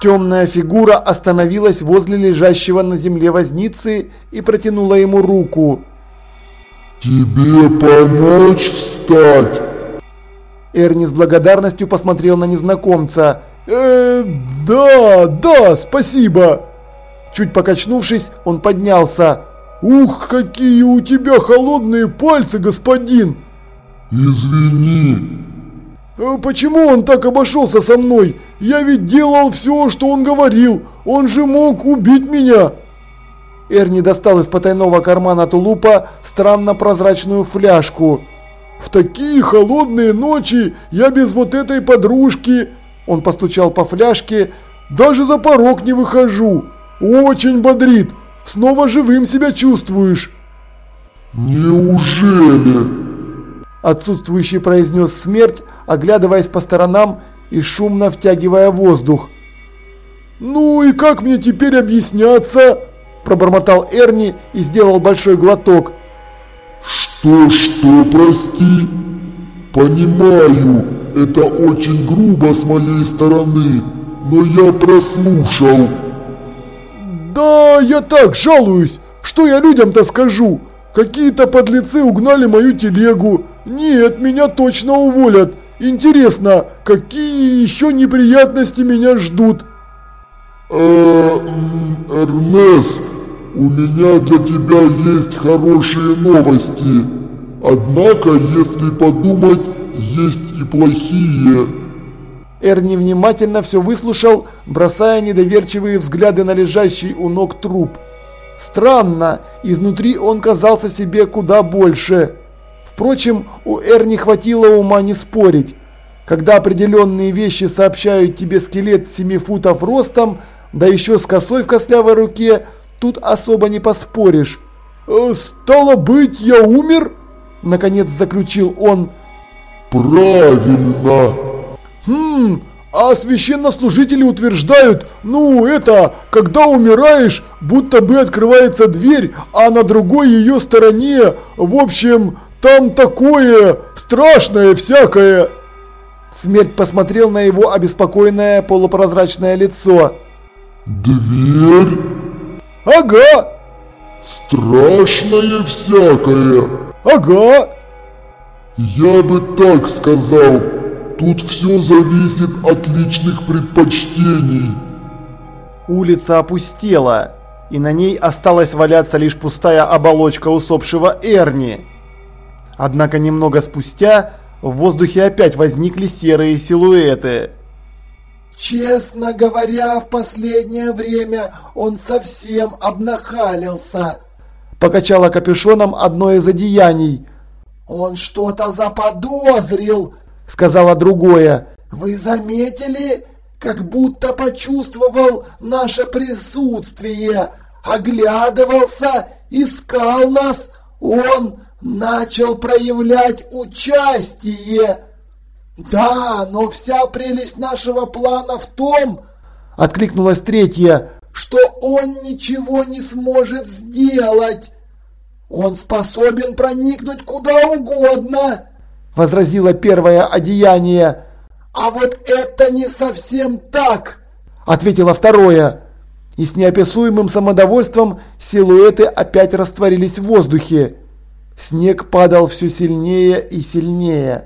Темная фигура остановилась возле лежащего на земле возницы и протянула ему руку. «Тебе помочь встать?» Эрни с благодарностью посмотрел на незнакомца. «Э, да, да, спасибо!» Чуть покачнувшись, он поднялся. «Ух, какие у тебя холодные пальцы, господин!» «Извини!» «Э, «Почему он так обошелся со мной? Я ведь делал все, что он говорил. Он же мог убить меня!» Эрни достал из потайного кармана тулупа странно прозрачную фляжку. «В такие холодные ночи я без вот этой подружки...» Он постучал по фляжке. «Даже за порог не выхожу. Очень бодрит. Снова живым себя чувствуешь». «Неужели?» Отсутствующий произнес смерть, оглядываясь по сторонам и шумно втягивая воздух. «Ну и как мне теперь объясняться?» Пробормотал Эрни и сделал большой глоток. «Что-что, прости? Понимаю, это очень грубо с моей стороны, но я прослушал». «Да, я так жалуюсь. Что я людям-то скажу? Какие-то подлецы угнали мою телегу. Нет, меня точно уволят. Интересно, какие еще неприятности меня ждут?» Э, Эрнест, у меня для тебя есть хорошие новости. Однако, если подумать, есть и плохие. Эрни внимательно все выслушал, бросая недоверчивые взгляды на лежащий у ног труп. Странно, изнутри он казался себе куда больше. Впрочем, у Эрни хватило ума не спорить. Когда определенные вещи сообщают тебе скелет 7 футов ростом, да еще с косой в костлявой руке, тут особо не поспоришь. «Э, «Стало быть, я умер?» – наконец заключил он. «Правильно!» «Хм, а священнослужители утверждают, ну это, когда умираешь, будто бы открывается дверь, а на другой ее стороне, в общем, там такое страшное всякое. Смерть посмотрел на его обеспокоенное полупрозрачное лицо. «Дверь?» «Ага!» «Страшное всякое!» «Ага!» «Я бы так сказал, тут все зависит от личных предпочтений». Улица опустела, и на ней осталась валяться лишь пустая оболочка усопшего Эрни. Однако немного спустя в воздухе опять возникли серые силуэты. Честно говоря, в последнее время он совсем обнахалился. Покачала капюшоном одно из одеяний. Он что-то заподозрил, сказала другое. Вы заметили, как будто почувствовал наше присутствие, оглядывался, искал нас. Он начал проявлять участие. Да, но вся прелесть нашего плана в том, откликнулась третья, что он ничего не сможет сделать. Он способен проникнуть куда угодно, возразила первое одеяние. А вот это не совсем так, ответила второе. И с неописуемым самодовольством силуэты опять растворились в воздухе. Снег падал все сильнее и сильнее.